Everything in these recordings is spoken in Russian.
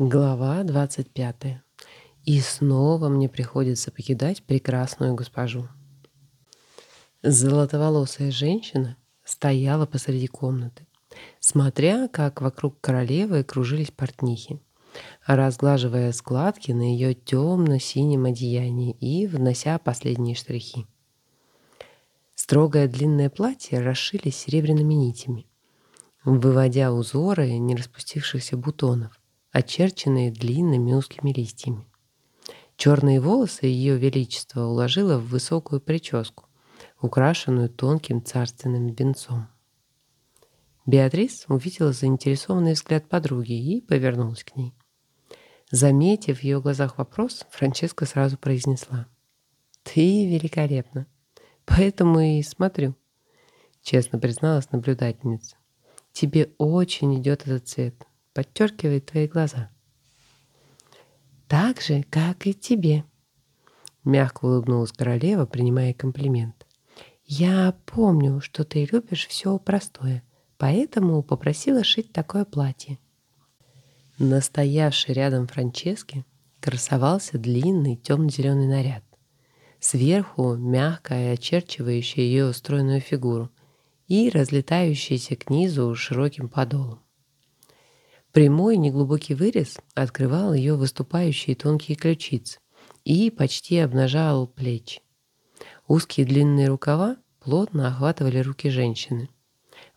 Глава 25. И снова мне приходится покидать прекрасную госпожу. Золотоволосая женщина стояла посреди комнаты, смотря, как вокруг королевы кружились портнихи, разглаживая складки на ее темно-синем одеянии и внося последние штрихи. Строгое длинное платье расшили серебряными нитями, выводя узоры не распустившихся бутонов, очерченные длинными узкими листьями. Черные волосы Ее Величество уложила в высокую прическу, украшенную тонким царственным венцом. Беатрис увидела заинтересованный взгляд подруги и повернулась к ней. Заметив в ее глазах вопрос, Франческа сразу произнесла. «Ты великолепна, поэтому и смотрю», — честно призналась наблюдательница. «Тебе очень идет этот цвет подчеркивает твои глаза. Так же, как и тебе. Мягко улыбнулась королева, принимая комплимент. Я помню, что ты любишь все простое, поэтому попросила шить такое платье. Настоявший рядом Франчески красовался длинный темно-зеленый наряд. Сверху мягкая, очерчивающая ее устроенную фигуру и разлетающаяся к низу широким подолом. Прямой неглубокий вырез открывал ее выступающие тонкие ключицы и почти обнажал плечи. Узкие длинные рукава плотно охватывали руки женщины.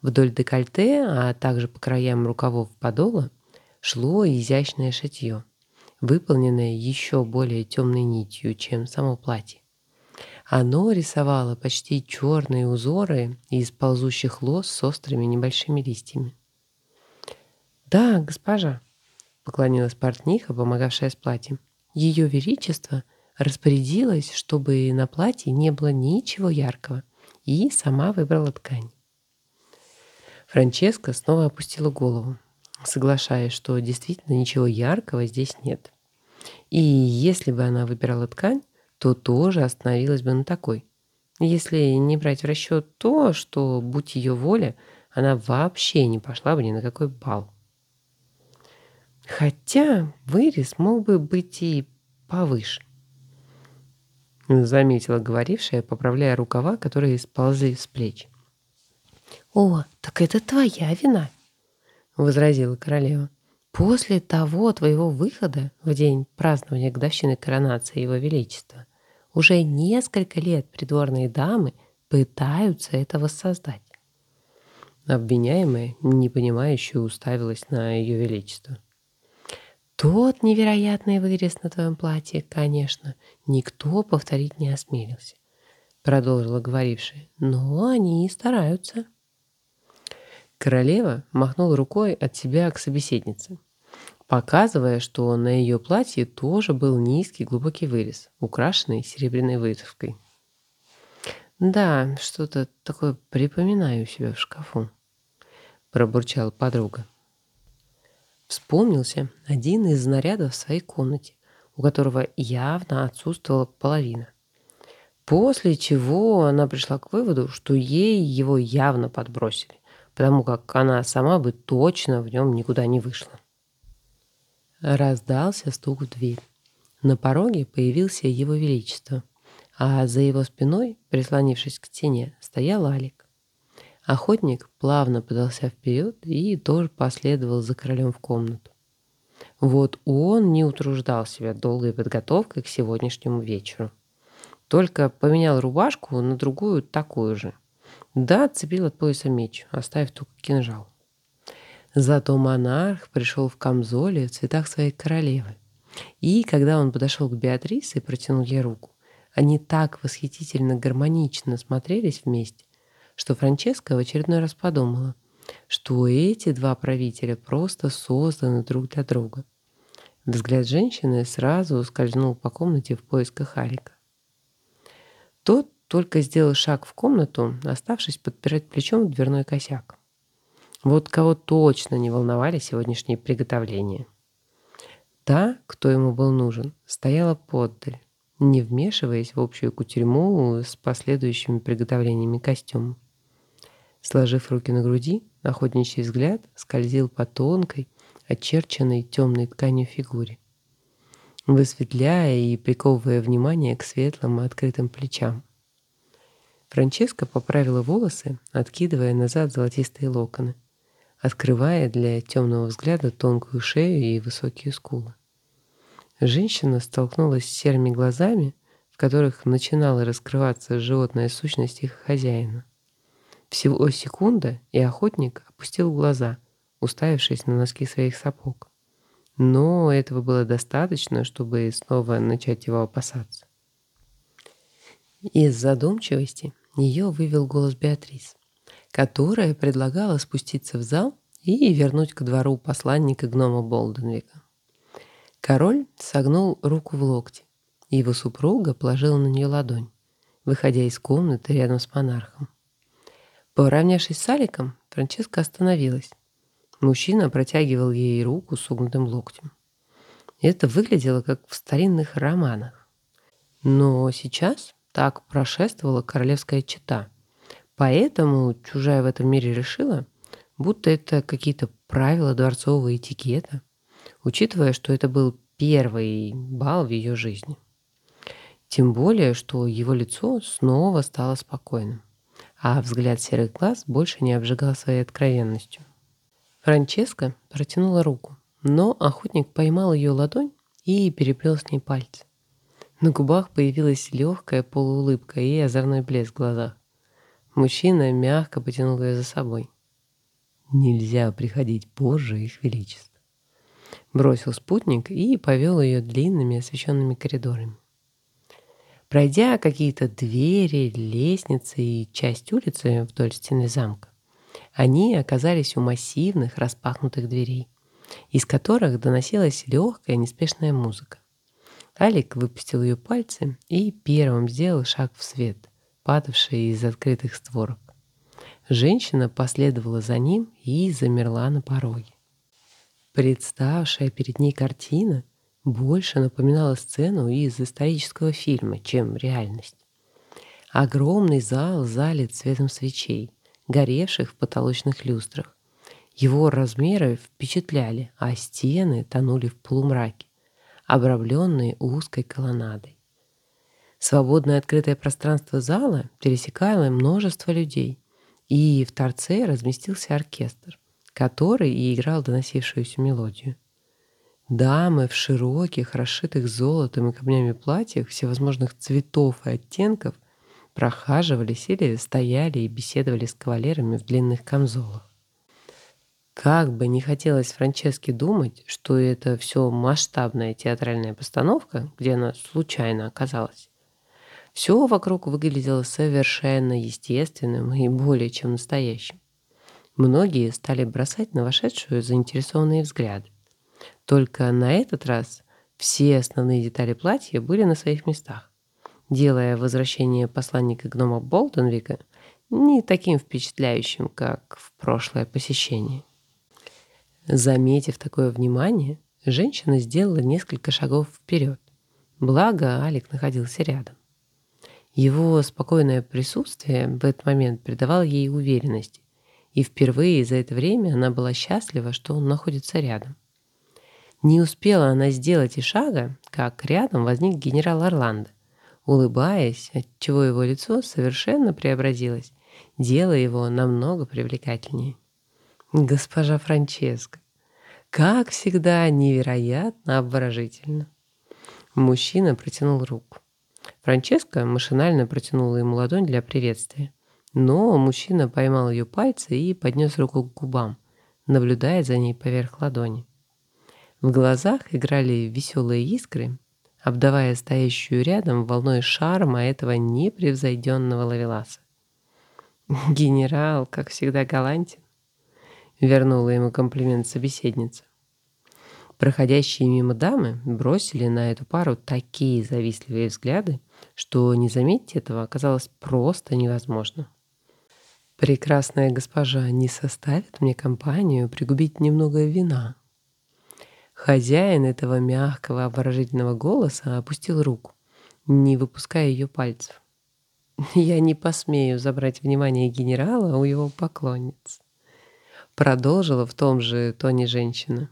Вдоль декольте, а также по краям рукавов подола, шло изящное шитье, выполненное еще более темной нитью, чем само платье. Оно рисовало почти черные узоры из ползущих лос с острыми небольшими листьями. «Да, госпожа», — поклонилась портниха, помогавшая с платьем. «Ее Величество распорядилось, чтобы на платье не было ничего яркого, и сама выбрала ткань». Франческа снова опустила голову, соглашаясь, что действительно ничего яркого здесь нет. И если бы она выбирала ткань, то тоже остановилась бы на такой. Если не брать в расчет то, что, будь ее воля, она вообще не пошла бы ни на какой бал. Хотя вырез мог бы быть и повыше. Заметила говорившая, поправляя рукава, которые сползли с плеч. «О, так это твоя вина!» — возразила королева. «После того твоего выхода в день празднования годовщины коронации Его Величества уже несколько лет придворные дамы пытаются это воссоздать». Обвиняемая, непонимающе уставилась на Ее Величество. Тот невероятный вырез на твоем платье, конечно, никто повторить не осмелился, продолжила говорившая, но они и стараются. Королева махнула рукой от себя к собеседнице, показывая, что на ее платье тоже был низкий глубокий вырез, украшенный серебряной вытовкой. «Да, что-то такое припоминаю себя в шкафу», — пробурчала подруга. Вспомнился один из нарядов в своей комнате, у которого явно отсутствовала половина. После чего она пришла к выводу, что ей его явно подбросили, потому как она сама бы точно в нем никуда не вышла. Раздался стук в дверь. На пороге появился его величество, а за его спиной, прислонившись к стене, стоял Алик. Охотник плавно подался вперед и тоже последовал за королем в комнату. Вот он не утруждал себя долгой подготовкой к сегодняшнему вечеру. Только поменял рубашку на другую такую же. Да, отцепил от пояса меч, оставив только кинжал. Зато монарх пришел в камзоле в цветах своей королевы. И когда он подошел к Беатрисе и протянул ей руку, они так восхитительно гармонично смотрелись вместе, что Франческа в очередной раз подумала, что эти два правителя просто созданы друг для друга. Взгляд женщины сразу скользнул по комнате в поисках Алика. Тот только сделал шаг в комнату, оставшись подпирать плечом дверной косяк. Вот кого точно не волновали сегодняшние приготовления. Та, кто ему был нужен, стояла поддаль, не вмешиваясь в общую кутерьму с последующими приготовлениями костюма. Сложив руки на груди, охотничий взгляд скользил по тонкой, очерченной темной тканью фигуре, высветляя и приковывая внимание к светлым открытым плечам. Франческа поправила волосы, откидывая назад золотистые локоны, открывая для темного взгляда тонкую шею и высокие скулы. Женщина столкнулась с серыми глазами, в которых начинала раскрываться животная сущность их хозяина. Всего секунда, и охотник опустил глаза, уставившись на носки своих сапог. Но этого было достаточно, чтобы снова начать его опасаться. Из задумчивости ее вывел голос Беатрис, которая предлагала спуститься в зал и вернуть ко двору посланника гнома Болденвика. Король согнул руку в локте, его супруга положила на нее ладонь, выходя из комнаты рядом с монархом. Поравнявшись с Аликом, Франческа остановилась. Мужчина протягивал ей руку с согнутым локтем. Это выглядело как в старинных романах. Но сейчас так прошествовала королевская чета. Поэтому чужая в этом мире решила, будто это какие-то правила дворцового этикета, учитывая, что это был первый бал в ее жизни. Тем более, что его лицо снова стало спокойным, а взгляд серых глаз больше не обжигал своей откровенностью. Франческа протянула руку, но охотник поймал ее ладонь и переплел с ней пальцы. На губах появилась легкая полуулыбка и озорной блеск в глазах. Мужчина мягко потянул ее за собой. «Нельзя приходить позже, их величество», — бросил спутник и повел ее длинными освещенными коридорами. Пройдя какие-то двери, лестницы и часть улицы вдоль стены замка, они оказались у массивных распахнутых дверей, из которых доносилась легкая неспешная музыка. Алик выпустил ее пальцы и первым сделал шаг в свет, падавший из открытых створок. Женщина последовала за ним и замерла на пороге. Представшая перед ней картина — больше напоминала сцену из исторического фильма, чем реальность. Огромный зал залит цветом свечей, горевших в потолочных люстрах. Его размеры впечатляли, а стены тонули в полумраке, обрамленные узкой колоннадой. Свободное открытое пространство зала пересекало множество людей, и в торце разместился оркестр, который и играл доносившуюся мелодию. Дамы в широких, расшитых золотом и камнями платьях всевозможных цветов и оттенков прохаживались или стояли и беседовали с кавалерами в длинных камзолах. Как бы не хотелось Франческе думать, что это все масштабная театральная постановка, где она случайно оказалась, все вокруг выглядело совершенно естественным и более чем настоящим. Многие стали бросать на вошедшую заинтересованные взгляды. Только на этот раз все основные детали платья были на своих местах, делая возвращение посланника гнома Болтонвика не таким впечатляющим, как в прошлое посещение. Заметив такое внимание, женщина сделала несколько шагов вперед. Благо, Алик находился рядом. Его спокойное присутствие в этот момент придавало ей уверенности, и впервые за это время она была счастлива, что он находится рядом. Не успела она сделать и шага, как рядом возник генерал Орландо, улыбаясь, отчего его лицо совершенно преобразилось, делая его намного привлекательнее. Госпожа Франческа, как всегда, невероятно обворожительно. Мужчина протянул руку. Франческа машинально протянула ему ладонь для приветствия. Но мужчина поймал ее пальцы и поднес руку к губам, наблюдая за ней поверх ладони. В глазах играли веселые искры, обдавая стоящую рядом волной шарма этого непревзойденного лавеласа. «Генерал, как всегда, галантен», — вернула ему комплимент собеседница. Проходящие мимо дамы бросили на эту пару такие завистливые взгляды, что не заметить этого оказалось просто невозможно. «Прекрасная госпожа не составит мне компанию пригубить немного вина», Хозяин этого мягкого, обворожительного голоса опустил руку, не выпуская ее пальцев. «Я не посмею забрать внимание генерала у его поклонниц», продолжила в том же тоне женщина.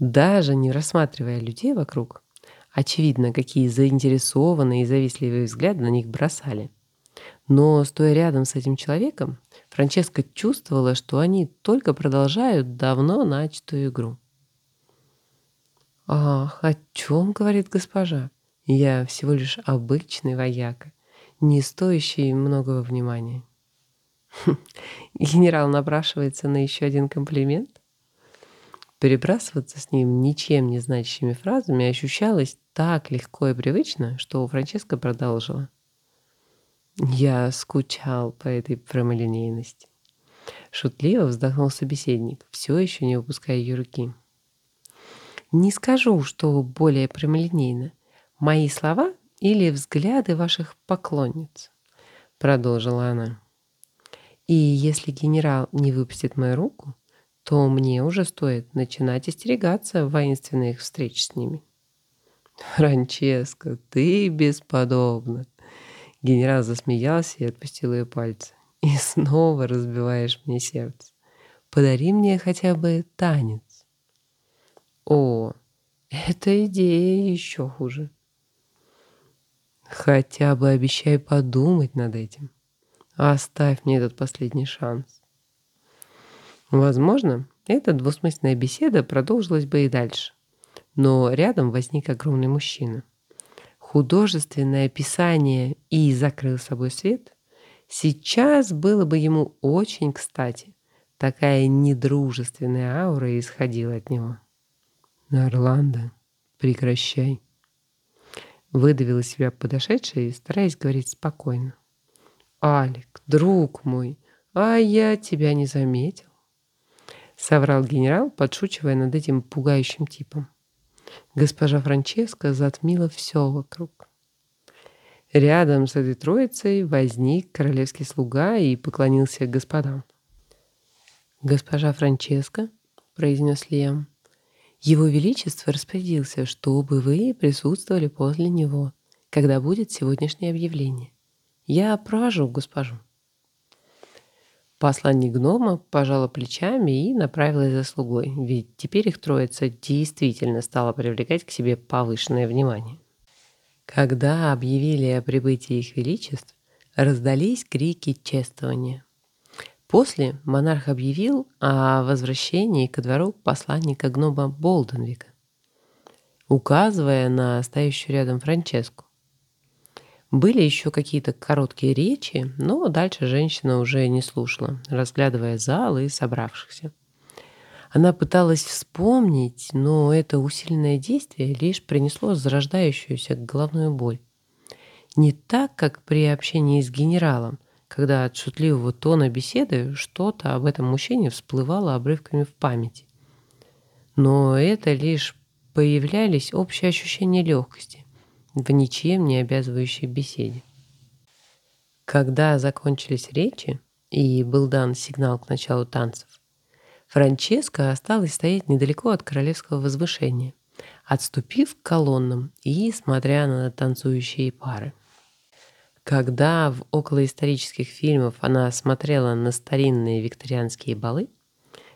Даже не рассматривая людей вокруг, очевидно, какие заинтересованные и завистливые взгляды на них бросали. Но, стоя рядом с этим человеком, Франческа чувствовала, что они только продолжают давно начатую игру. «Ах, о чем говорит госпожа? Я всего лишь обычный вояка, не стоящий многого внимания». Генерал напрашивается на еще один комплимент? Перебрасываться с ним ничем не значащими фразами ощущалось так легко и привычно, что Франческа продолжила. Я скучал по этой прямолинейности. Шутливо вздохнул собеседник, все еще не выпуская ее руки. Не скажу, что более прямолинейно. Мои слова или взгляды ваших поклонниц, продолжила она. И если генерал не выпустит мою руку, то мне уже стоит начинать остерегаться воинственных встреч с ними. Франческо, ты бесподобна. Генерал засмеялся и отпустил ее пальцы. И снова разбиваешь мне сердце. Подари мне хотя бы танец. О, эта идея еще хуже. Хотя бы обещай подумать над этим. Оставь мне этот последний шанс. Возможно, эта двусмысленная беседа продолжилась бы и дальше. Но рядом возник огромный мужчина. Художественное описание «и закрыл собой свет» сейчас было бы ему очень кстати. Такая недружественная аура исходила от него. «Орландо, прекращай», — выдавил из себя подошедший, стараясь говорить спокойно. «Алик, друг мой, а я тебя не заметил», — соврал генерал, подшучивая над этим пугающим типом. Госпожа Франческа затмила все вокруг. Рядом с этой троицей возник королевский слуга и поклонился господам. «Госпожа Франческа», — произнес Лиам, — «Его Величество распорядился, чтобы вы присутствовали после него, когда будет сегодняшнее объявление. Я провожу госпожу. Посланник гнома пожала плечами и направилась за слугой, ведь теперь их троица действительно стала привлекать к себе повышенное внимание. Когда объявили о прибытии их величеств, раздались крики чествования. После монарх объявил о возвращении ко двору посланника гнома Болденвика, указывая на стоящую рядом Франческу. Были еще какие-то короткие речи, но дальше женщина уже не слушала, разглядывая зал и собравшихся. Она пыталась вспомнить, но это усиленное действие лишь принесло зарождающуюся головную боль. Не так, как при общении с генералом, когда от шутливого тона беседы что-то об этом мужчине всплывало обрывками в памяти. Но это лишь появлялись общие ощущения легкости, в ничем не обязывающей беседе. Когда закончились речи и был дан сигнал к началу танцев, Франческа осталась стоять недалеко от королевского возвышения, отступив к колоннам и смотря на танцующие пары. Когда в околоисторических фильмах она смотрела на старинные викторианские балы,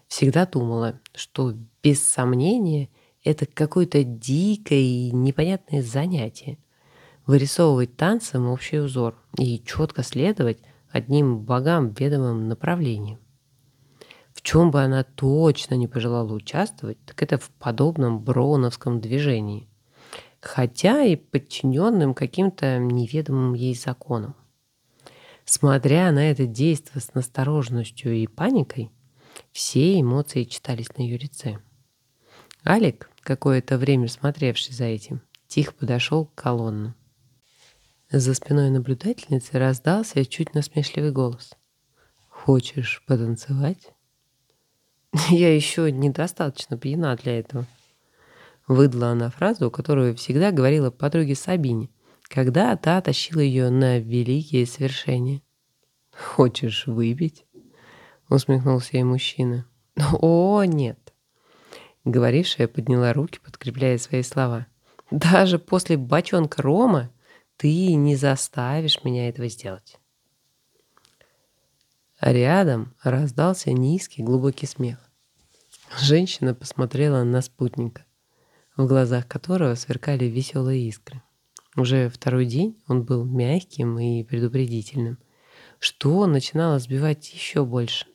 всегда думала, что без сомнения – это какое-то дикое и непонятное занятие. Вырисовывать танцем общий узор и четко следовать одним богам ведомым направлением. В чем бы она точно не пожелала участвовать, так это в подобном броуновском движении. Хотя и подчиненным каким-то неведомым ей законам. Смотря на это действие с настороженностью и паникой, все эмоции читались на ее лице. Алик, какое-то время смотревший за этим, тихо подошел к колонну. За спиной наблюдательницы раздался чуть насмешливый голос. «Хочешь потанцевать?» «Я еще недостаточно пьяна для этого», — выдала она фразу, которую всегда говорила подруге Сабине, когда та тащила ее на великие свершения. «Хочешь выпить?» — усмехнулся ей мужчина. «О, нет, Говорившая подняла руки, подкрепляя свои слова. «Даже после бочонка рома ты не заставишь меня этого сделать». А рядом раздался низкий глубокий смех. Женщина посмотрела на спутника, в глазах которого сверкали веселые искры. Уже второй день он был мягким и предупредительным, что начинало сбивать еще больше.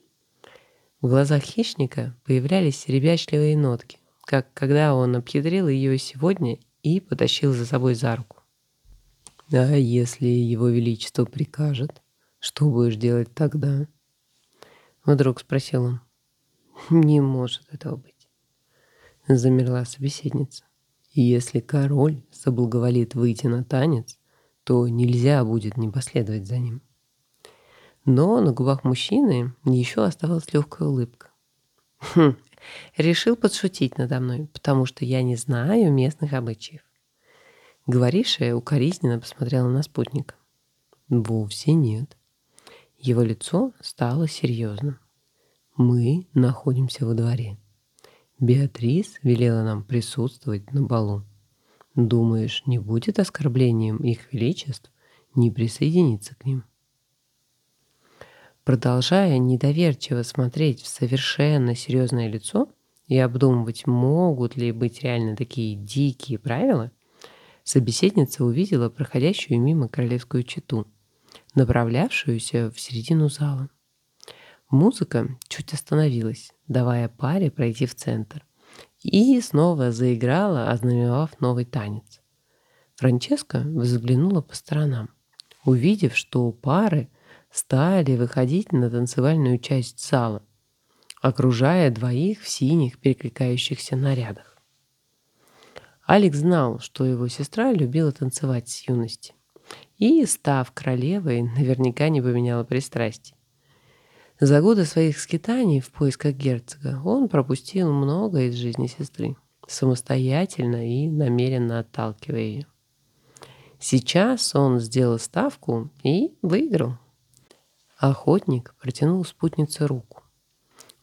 В глазах хищника появлялись ребячливые нотки, как когда он обхитрил ее сегодня и потащил за собой за руку. «А если его величество прикажет, что будешь делать тогда?» Вдруг спросил он. «Не может этого быть», — замерла собеседница. «Если король соблаговолит выйти на танец, то нельзя будет не последовать за ним». Но на губах мужчины еще оставалась легкая улыбка. Хм, решил подшутить надо мной, потому что я не знаю местных обычаев. Говорившая укоризненно посмотрела на спутника. Вовсе нет. Его лицо стало серьезным. Мы находимся во дворе. Беатрис велела нам присутствовать на балу. Думаешь, не будет оскорблением их величеств не присоединиться к ним? Продолжая недоверчиво смотреть в совершенно серьезное лицо и обдумывать, могут ли быть реально такие дикие правила, собеседница увидела проходящую мимо королевскую чету, направлявшуюся в середину зала. Музыка чуть остановилась, давая паре пройти в центр, и снова заиграла, ознаменовав новый танец. Франческа взглянула по сторонам, увидев, что пары стали выходить на танцевальную часть зала, окружая двоих в синих перекликающихся нарядах. Алекс знал, что его сестра любила танцевать с юности. И, став королевой, наверняка не поменяла пристрастий. За годы своих скитаний в поисках герцога он пропустил много из жизни сестры, самостоятельно и намеренно отталкивая ее. Сейчас он сделал ставку и выиграл. Охотник протянул спутнице руку.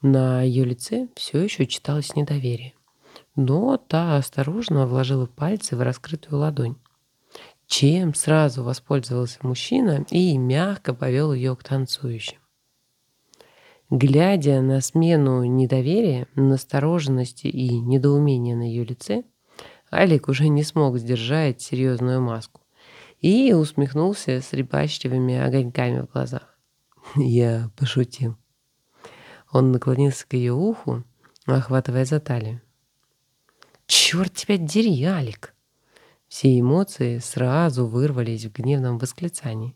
На ее лице все еще читалось недоверие но та осторожно вложила пальцы в раскрытую ладонь. Чем сразу воспользовался мужчина и мягко повел ее к танцующим. Глядя на смену недоверия, настороженности и недоумения на ее лице, Алик уже не смог сдержать серьезную маску и усмехнулся с рыбачливыми огоньками в глазах. Я пошутил. Он наклонился к ее уху, охватывая за талию. «Черт тебя дери, Алик!» Все эмоции сразу вырвались в гневном восклицании.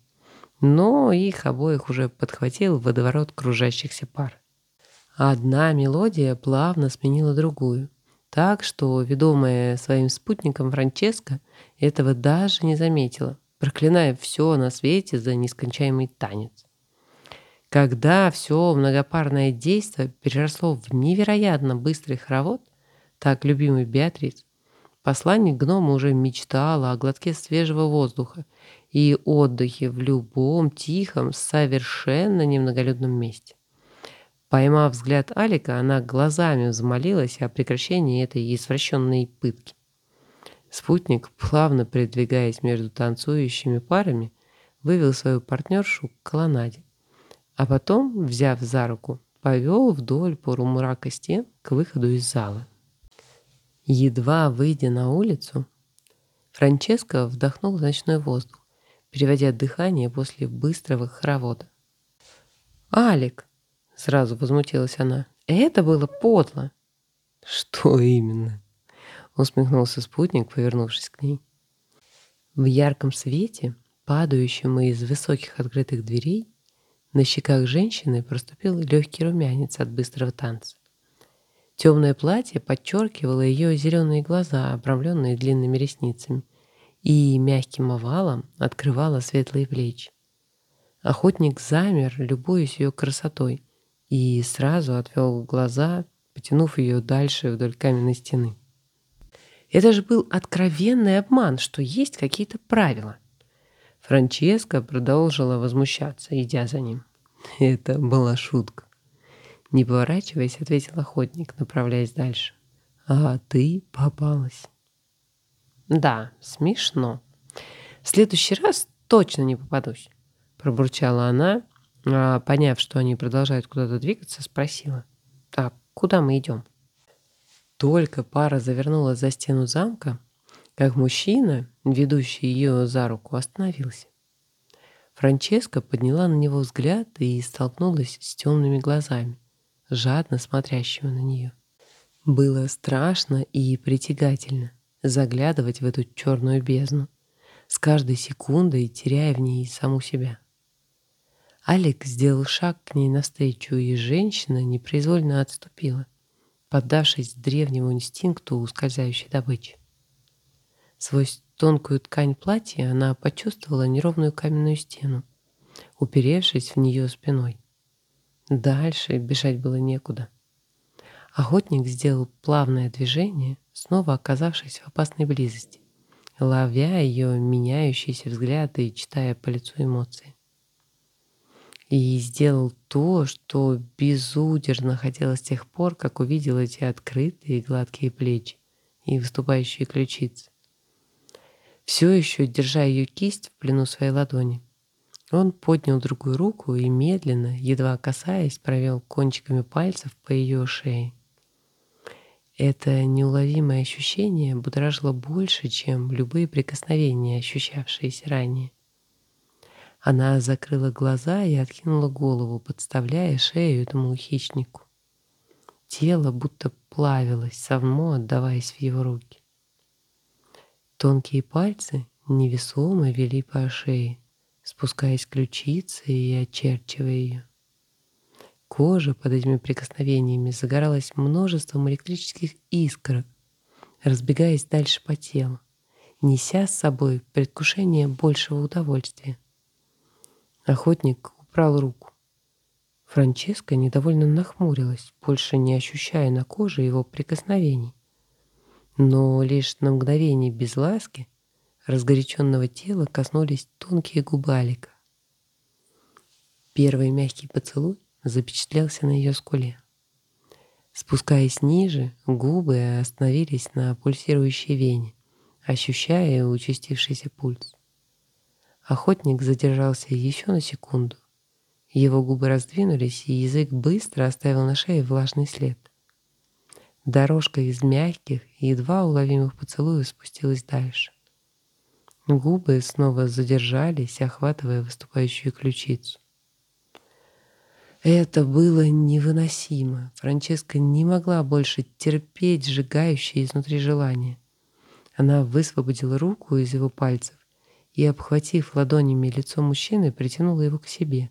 Но их обоих уже подхватил водоворот кружащихся пар. Одна мелодия плавно сменила другую, так что, ведомая своим спутником Франческо, этого даже не заметила, проклиная все на свете за нескончаемый танец. Когда все многопарное действо переросло в невероятно быстрый хоровод, так любимый Беатрис, посланник гнома уже мечтала о глотке свежего воздуха и отдыхе в любом тихом, совершенно немноголюдном месте. Поймав взгляд Алика, она глазами взмолилась о прекращении этой извращенной пытки. Спутник, плавно передвигаясь между танцующими парами, вывел свою партнершу к колоннаде, а потом, взяв за руку, повел вдоль полумрака стен к выходу из зала. Едва выйдя на улицу, Франческо вдохнул ночной воздух, переводя дыхание после быстрого хоровода. «Алик!» — сразу возмутилась она. «Это было подло!» «Что именно?» — усмехнулся спутник, повернувшись к ней. В ярком свете, падающем из высоких открытых дверей, на щеках женщины проступил легкий румянец от быстрого танца. Темное платье подчеркивало ее зеленые глаза, обрамленные длинными ресницами, и мягким овалом открывало светлые плечи. Охотник замер, любуясь ее красотой, и сразу отвел глаза, потянув ее дальше вдоль каменной стены. Это же был откровенный обман, что есть какие-то правила. Франческа продолжила возмущаться, идя за ним. Это была шутка. Не поворачиваясь, ответил охотник, направляясь дальше. А ты попалась. Да, смешно. В следующий раз точно не попадусь, пробурчала она, а, поняв, что они продолжают куда-то двигаться, спросила. Так, куда мы идем? Только пара завернула за стену замка, как мужчина, ведущий ее за руку, остановился. Франческа подняла на него взгляд и столкнулась с темными глазами, жадно смотрящими на нее. Было страшно и притягательно заглядывать в эту черную бездну, с каждой секундой теряя в ней саму себя. Алик сделал шаг к ней навстречу, и женщина непроизвольно отступила, поддавшись древнему инстинкту ускользающей добычи. Сквозь тонкую ткань платья она почувствовала неровную каменную стену, уперевшись в нее спиной. Дальше бежать было некуда. Охотник сделал плавное движение, снова оказавшись в опасной близости, ловя ее меняющиеся взгляды и читая по лицу эмоции. И сделал то, что безудержно хотел с тех пор, как увидел эти открытые гладкие плечи и выступающие ключицы. Все еще держа ее кисть в плену своей ладони, он поднял другую руку и медленно, едва касаясь, провел кончиками пальцев по ее шее. Это неуловимое ощущение будоражило больше, чем любые прикосновения, ощущавшиеся ранее. Она закрыла глаза и откинула голову, подставляя шею этому хищнику. Тело будто плавилось, само отдаваясь в его руки. Тонкие пальцы невесомо вели по шее, спускаясь к ключице и очерчивая ее. Кожа под этими прикосновениями загоралась множеством электрических искр, разбегаясь дальше по телу, неся с собой предвкушение большего удовольствия. Охотник убрал руку. Франческа недовольно нахмурилась, больше не ощущая на коже его прикосновений. Но лишь на мгновение без ласки разгоряченного тела коснулись тонкие губы Алика. Первый мягкий поцелуй запечатлелся на ее скуле. Спускаясь ниже, губы остановились на пульсирующей вене, ощущая участившийся пульс. Охотник задержался еще на секунду. Его губы раздвинулись, и язык быстро оставил на шее влажный след. Дорожка из мягких и едва уловимых поцелуев спустилась дальше. Губы снова задержались, охватывая выступающую ключицу. Это было невыносимо. Франческа не могла больше терпеть сжигающее изнутри желание. Она высвободила руку из его пальцев и, обхватив ладонями лицо мужчины, притянула его к себе.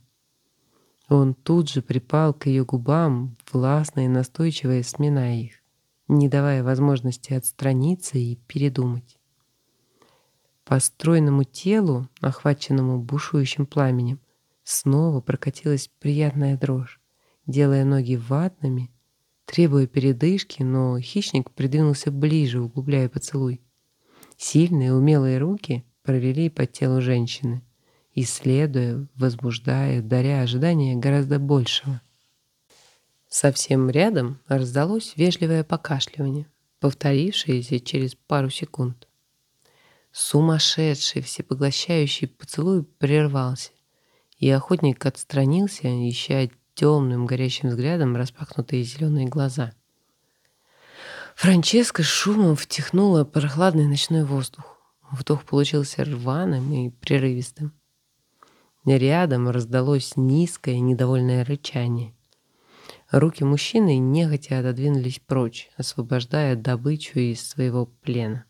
Он тут же припал к ее губам, властно и настойчиво сминая их, не давая возможности отстраниться и передумать. По стройному телу, охваченному бушующим пламенем, Снова прокатилась приятная дрожь, делая ноги ватными, требуя передышки, но хищник придвинулся ближе, углубляя поцелуй. Сильные, умелые руки провели по телу женщины, исследуя, возбуждая, даря ожидания гораздо большего. Совсем рядом раздалось вежливое покашливание, повторившееся через пару секунд. Сумасшедший, всепоглощающий поцелуй прервался, и охотник отстранился, ища темным горящим взглядом распахнутые зеленые глаза. Франческа шумом втянула прохладный ночной воздух. Вдох получился рваным и прерывистым. Рядом раздалось низкое недовольное рычание. Руки мужчины нехотя отодвинулись прочь, освобождая добычу из своего плена.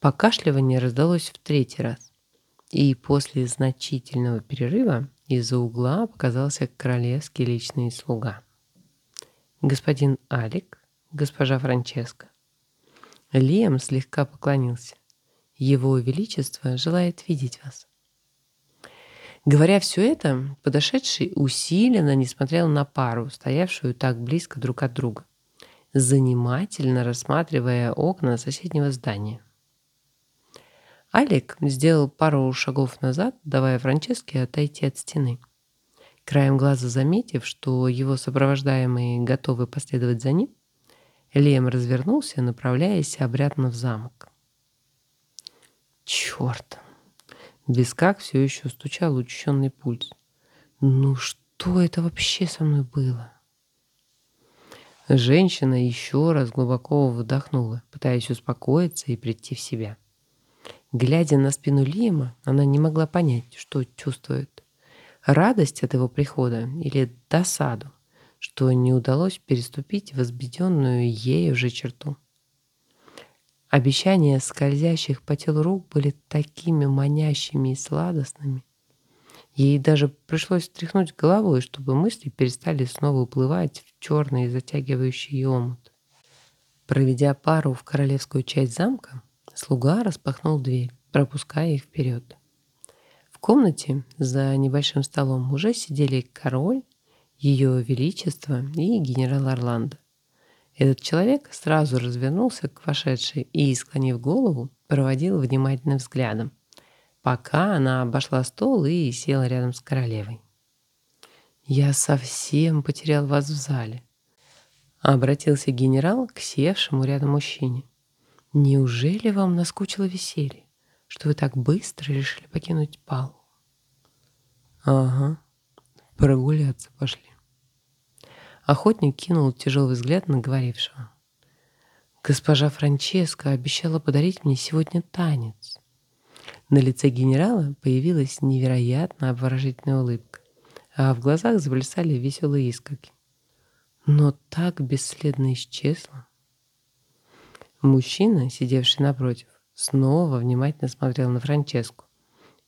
Покашливание раздалось в третий раз. И после значительного перерыва из-за угла показался королевский личный слуга. Господин Алик, госпожа Франческа. Лем слегка поклонился. Его Величество желает видеть вас. Говоря все это, подошедший усиленно не смотрел на пару, стоявшую так близко друг от друга, занимательно рассматривая окна соседнего здания. Алик сделал пару шагов назад, давая Франческе отойти от стены. Краем глаза заметив, что его сопровождаемые готовы последовать за ним, Лем развернулся, направляясь обратно в замок. Черт! В висках все еще стучал учащенный пульс. Ну что это вообще со мной было? Женщина еще раз глубоко вдохнула, пытаясь успокоиться и прийти в себя. Глядя на спину Лима, она не могла понять, что чувствует. Радость от его прихода или досаду, что не удалось переступить возведенную ею же черту. Обещания скользящих по телу рук были такими манящими и сладостными. Ей даже пришлось встряхнуть головой, чтобы мысли перестали снова уплывать в черный затягивающий омут. Проведя пару в королевскую часть замка, слуга распахнул дверь, пропуская их вперед. В комнате за небольшим столом уже сидели король, ее величество и генерал Орландо. Этот человек сразу развернулся к вошедшей и, склонив голову, проводил внимательным взглядом, пока она обошла стол и села рядом с королевой. «Я совсем потерял вас в зале», — обратился генерал к севшему рядом мужчине. «Неужели вам наскучило веселье, что вы так быстро решили покинуть пал?» «Ага, прогуляться пошли». Охотник кинул тяжелый взгляд на говорившего. «Госпожа Франческа обещала подарить мне сегодня танец». На лице генерала появилась невероятно обворожительная улыбка, а в глазах заплясали веселые искорки. Но так бесследно исчезла. Мужчина, сидевший напротив, снова внимательно смотрел на Франческу,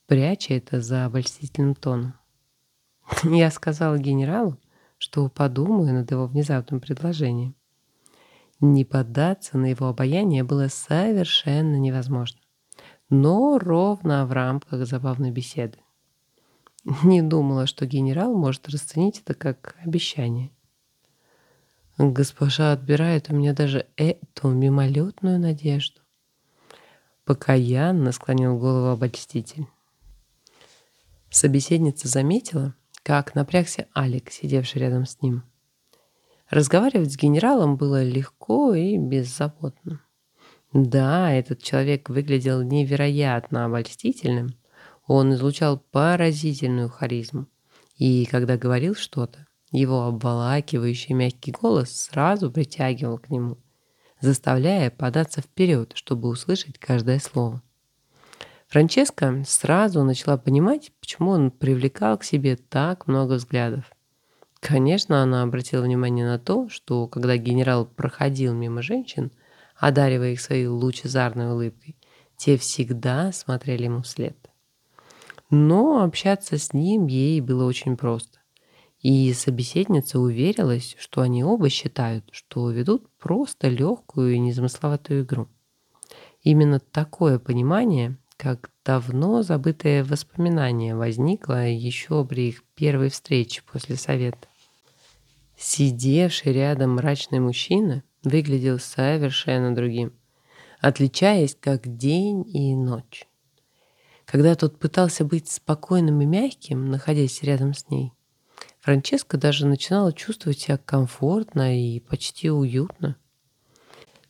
пряча это за обольстительным тоном. Я сказала генералу, что подумаю над его внезапным предложением. Не поддаться на его обаяние было совершенно невозможно, но ровно в рамках забавной беседы. Не думала, что генерал может расценить это как обещание. Госпожа отбирает у меня даже эту мимолетную надежду. Покаянно склонил голову обольститель. Собеседница заметила, как напрягся Алик, сидевший рядом с ним. Разговаривать с генералом было легко и беззаботно. Да, этот человек выглядел невероятно обольстительным. Он излучал поразительную харизму. И когда говорил что-то, его обволакивающий мягкий голос сразу притягивал к нему, заставляя податься вперед, чтобы услышать каждое слово. Франческа сразу начала понимать, почему он привлекал к себе так много взглядов. Конечно, она обратила внимание на то, что когда генерал проходил мимо женщин, одаривая их своей лучезарной улыбкой, те всегда смотрели ему вслед. Но общаться с ним ей было очень просто. И собеседница уверилась, что они оба считают, что ведут просто легкую и незамысловатую игру. Именно такое понимание как давно забытое воспоминание возникло еще при их первой встрече после совета. Сидевший рядом мрачный мужчина выглядел совершенно другим, отличаясь как день и ночь. Когда тот пытался быть спокойным и мягким, находясь рядом с ней, Франческа даже начинала чувствовать себя комфортно и почти уютно.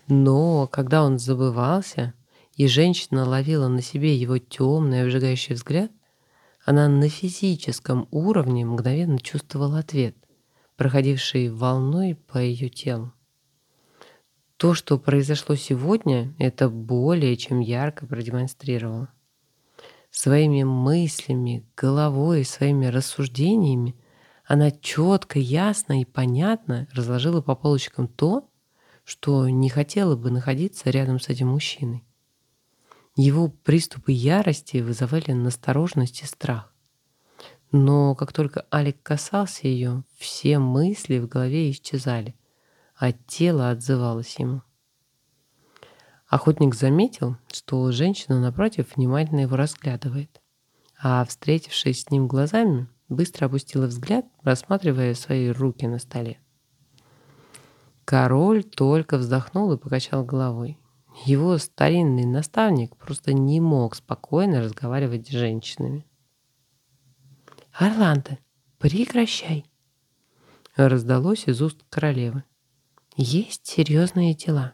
Но когда он забывался, и женщина ловила на себе его темный обжигающий взгляд, она на физическом уровне мгновенно чувствовала ответ, проходивший волной по ее телу. То, что произошло сегодня, это более чем ярко продемонстрировало. Своими мыслями, головой, своими рассуждениями она четко, ясно и понятно разложила по полочкам то, что не хотела бы находиться рядом с этим мужчиной. Его приступы ярости вызывали настороженность и страх. Но как только Алик касался ее, все мысли в голове исчезали, а тело отзывалось ему. Охотник заметил, что женщина напротив внимательно его разглядывает, а, встретившись с ним глазами, быстро опустила взгляд, рассматривая свои руки на столе. Король только вздохнул и покачал головой. Его старинный наставник просто не мог спокойно разговаривать с женщинами. «Орландо, прекращай!» Раздалось из уст королевы. «Есть серьезные дела».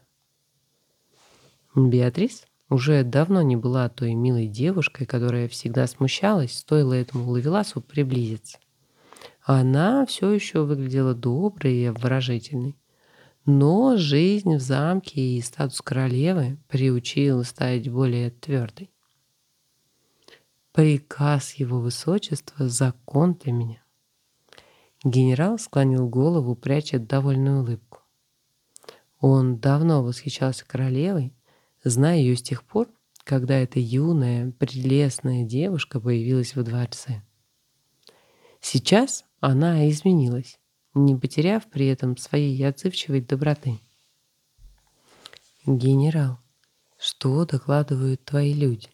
Беатрис уже давно не была той милой девушкой, которая всегда смущалась, стоило этому ловеласу приблизиться. Она все еще выглядела доброй и обворожительной, Но жизнь в замке и статус королевы приучил стать более твердой. Приказ его высочества — закон для меня. Генерал склонил голову, пряча довольную улыбку. Он давно восхищался королевой, зная ее с тех пор, когда эта юная, прелестная девушка появилась во дворце. Сейчас она изменилась, не потеряв при этом своей отзывчивой доброты. «Генерал, что докладывают твои люди?»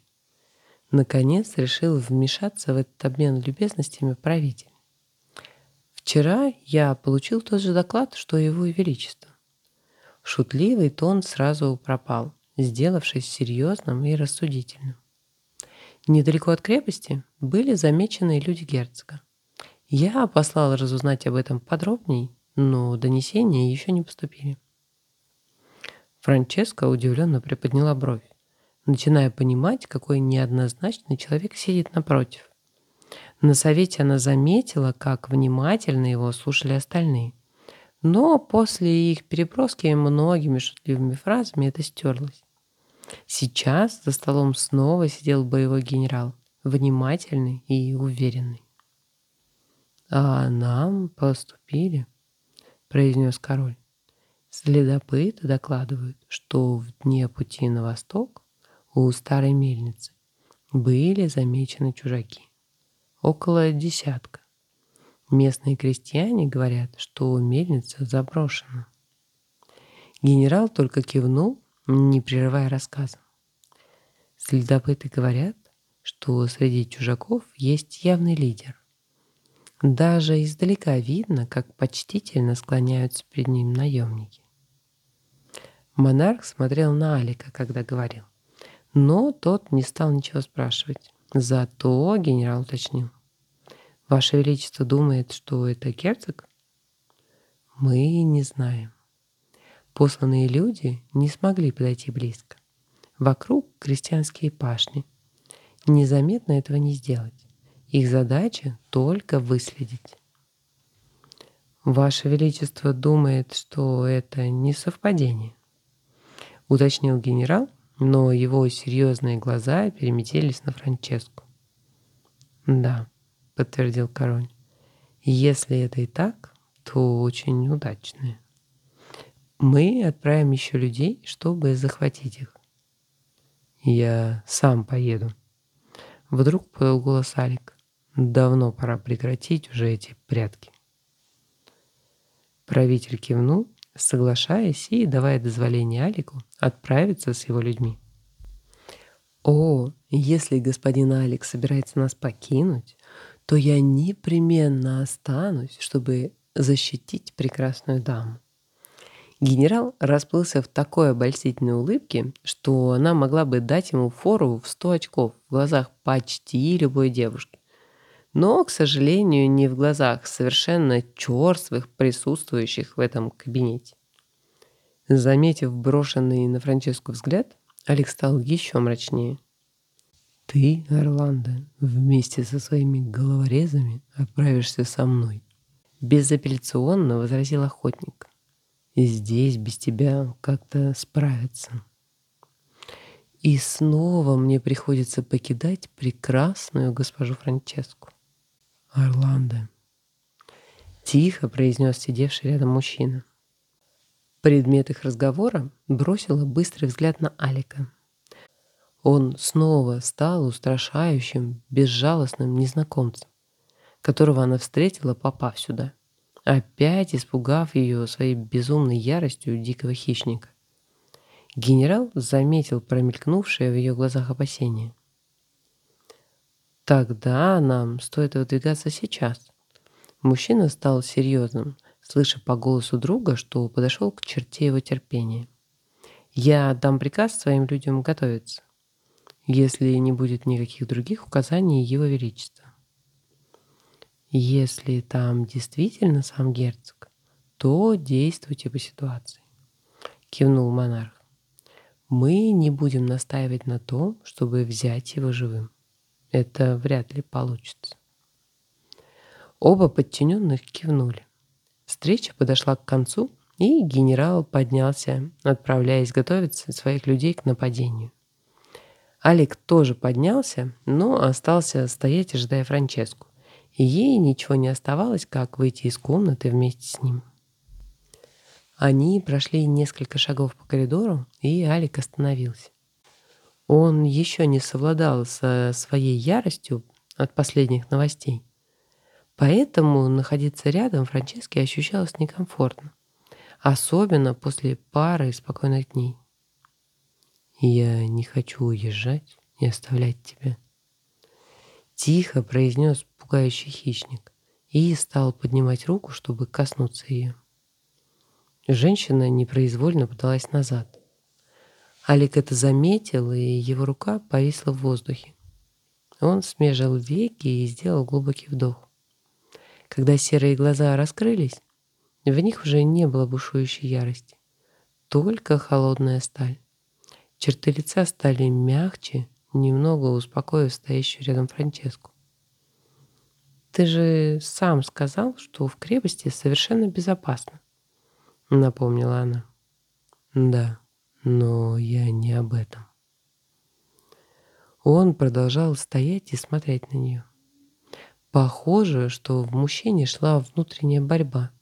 Наконец решил вмешаться в этот обмен любезностями правитель. «Вчера я получил тот же доклад, что и его величество». Шутливый тон сразу пропал, сделавшись серьезным и рассудительным. Недалеко от крепости были замечены люди герцога. Я послал разузнать об этом подробней, но донесения еще не поступили. Франческа удивленно приподняла бровь, начиная понимать, какой неоднозначный человек сидит напротив. На совете она заметила, как внимательно его слушали остальные. Но после их переброски многими шутливыми фразами это стерлось. Сейчас за столом снова сидел боевой генерал, внимательный и уверенный. «А нам поступили», — произнес король. Следопыты докладывают, что в дне пути на восток у старой мельницы были замечены чужаки. Около десятка. Местные крестьяне говорят, что мельница заброшена. Генерал только кивнул, не прерывая рассказа. Следопыты говорят, что среди чужаков есть явный лидер. Даже издалека видно, как почтительно склоняются перед ним наемники. Монарх смотрел на Алика, когда говорил. Но тот не стал ничего спрашивать. Зато генерал уточнил. «Ваше Величество думает, что это герцог?» «Мы не знаем. Посланные люди не смогли подойти близко. Вокруг крестьянские пашни. Незаметно этого не сделать. Их задача только выследить. Ваше Величество думает, что это не совпадение, уточнил генерал, но его серьезные глаза переметились на Франческу. Да, подтвердил король. Если это и так, то очень удачное. Мы отправим еще людей, чтобы захватить их. Я сам поеду. Вдруг подал голос Алик. Давно пора прекратить уже эти прятки. Правитель кивнул, соглашаясь и давая дозволение Алику отправиться с его людьми. «О, если господин Алик собирается нас покинуть, то я непременно останусь, чтобы защитить прекрасную даму». Генерал расплылся в такой обольстительной улыбке, что она могла бы дать ему фору в сто очков в глазах почти любой девушки но, к сожалению, не в глазах совершенно черствых присутствующих в этом кабинете. Заметив брошенный на Франческу взгляд, Алекс стал еще мрачнее. «Ты, Орландо, вместе со своими головорезами отправишься со мной», — безапелляционно возразил охотник. «Здесь без тебя как-то справиться». И снова мне приходится покидать прекрасную госпожу Франческу. Орландо. Тихо произнес сидевший рядом мужчина. Предмет их разговора бросила быстрый взгляд на Алика. Он снова стал устрашающим, безжалостным незнакомцем, которого она встретила, попав сюда, опять испугав ее своей безумной яростью дикого хищника. Генерал заметил промелькнувшее в ее глазах опасение – Тогда нам стоит выдвигаться сейчас. Мужчина стал серьезным, слыша по голосу друга, что подошел к черте его терпения. Я дам приказ своим людям готовиться, если не будет никаких других указаний Его Величества. Если там действительно сам герцог, то действуйте по ситуации, кивнул монарх. Мы не будем настаивать на том, чтобы взять его живым. Это вряд ли получится. Оба подчиненных кивнули. Встреча подошла к концу, И генерал поднялся, отправляясь готовиться своих людей к нападению. Алик тоже поднялся, но остался стоять, ожидая Франческу. И ей ничего не оставалось, как выйти из комнаты вместе с ним. Они прошли несколько шагов по коридору, и Алик остановился. Он еще не совладал со своей яростью от последних новостей. Поэтому находиться рядом Франческе ощущалось некомфортно. Особенно после пары спокойных дней. «Я не хочу уезжать и оставлять тебя», — тихо произнес пугающий хищник и стал поднимать руку, чтобы коснуться ее. Женщина непроизвольно подалась назад. Алик это заметил, и его рука повисла в воздухе. Он смежил веки и сделал глубокий вдох. Когда серые глаза раскрылись, в них уже не было бушующей ярости, только холодная сталь. Черты лица стали мягче, немного успокоив стоящую рядом Франческу. «Ты же сам сказал, что в крепости совершенно безопасно», — напомнила она. «Да, но я не об этом». Он продолжал стоять и смотреть на нее. Похоже, что в мужчине шла внутренняя борьба —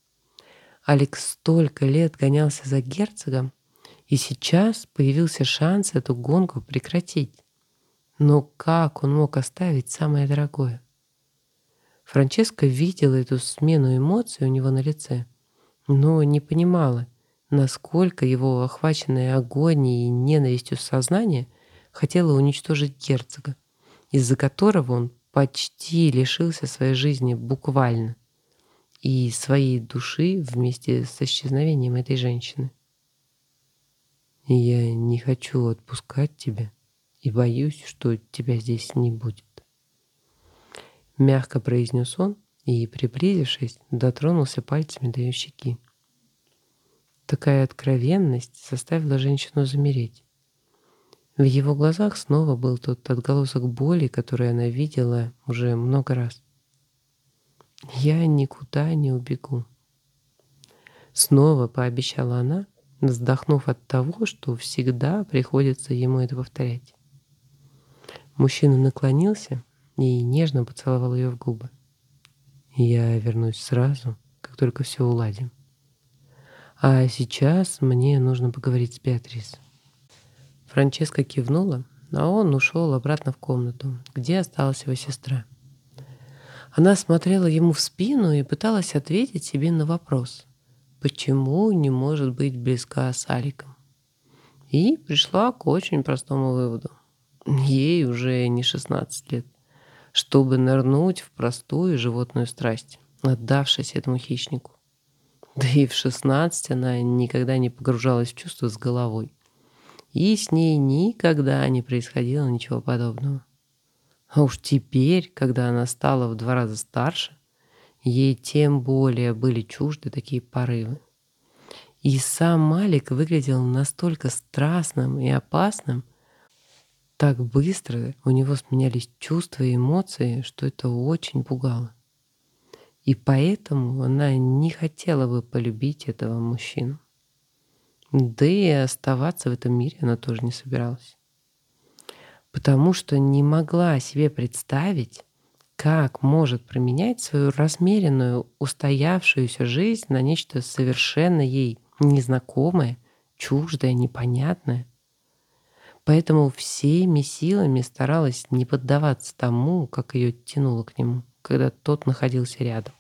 Алекс столько лет гонялся за герцогом, и сейчас появился шанс эту гонку прекратить. Но как он мог оставить самое дорогое? Франческа видела эту смену эмоций у него на лице, но не понимала, насколько его охваченное агонией и ненавистью сознание хотело уничтожить герцога, из-за которого он почти лишился своей жизни буквально и своей души вместе с исчезновением этой женщины. Я не хочу отпускать тебя и боюсь, что тебя здесь не будет. Мягко произнес он и, приблизившись, дотронулся пальцами до ее щеки. Такая откровенность заставила женщину замереть. В его глазах снова был тот отголосок боли, который она видела уже много раз. Я никуда не убегу. Снова пообещала она, вздохнув от того, что всегда приходится ему это повторять. Мужчина наклонился и нежно поцеловал ее в губы. Я вернусь сразу, как только все уладим. А сейчас мне нужно поговорить с Беатрис. Франческа кивнула, а он ушел обратно в комнату, где осталась его сестра. Она смотрела ему в спину и пыталась ответить себе на вопрос, почему не может быть близка с Аликом. И пришла к очень простому выводу. Ей уже не 16 лет, чтобы нырнуть в простую животную страсть, отдавшись этому хищнику. Да и в 16 она никогда не погружалась в чувства с головой. И с ней никогда не происходило ничего подобного. А уж теперь, когда она стала в два раза старше, ей тем более были чужды такие порывы. И сам Малик выглядел настолько страстным и опасным, так быстро у него сменялись чувства и эмоции, что это очень пугало. И поэтому она не хотела бы полюбить этого мужчину. Да и оставаться в этом мире она тоже не собиралась потому что не могла себе представить, как может променять свою размеренную, устоявшуюся жизнь на нечто совершенно ей незнакомое, чуждое, непонятное. Поэтому всеми силами старалась не поддаваться тому, как ее тянуло к нему, когда тот находился рядом.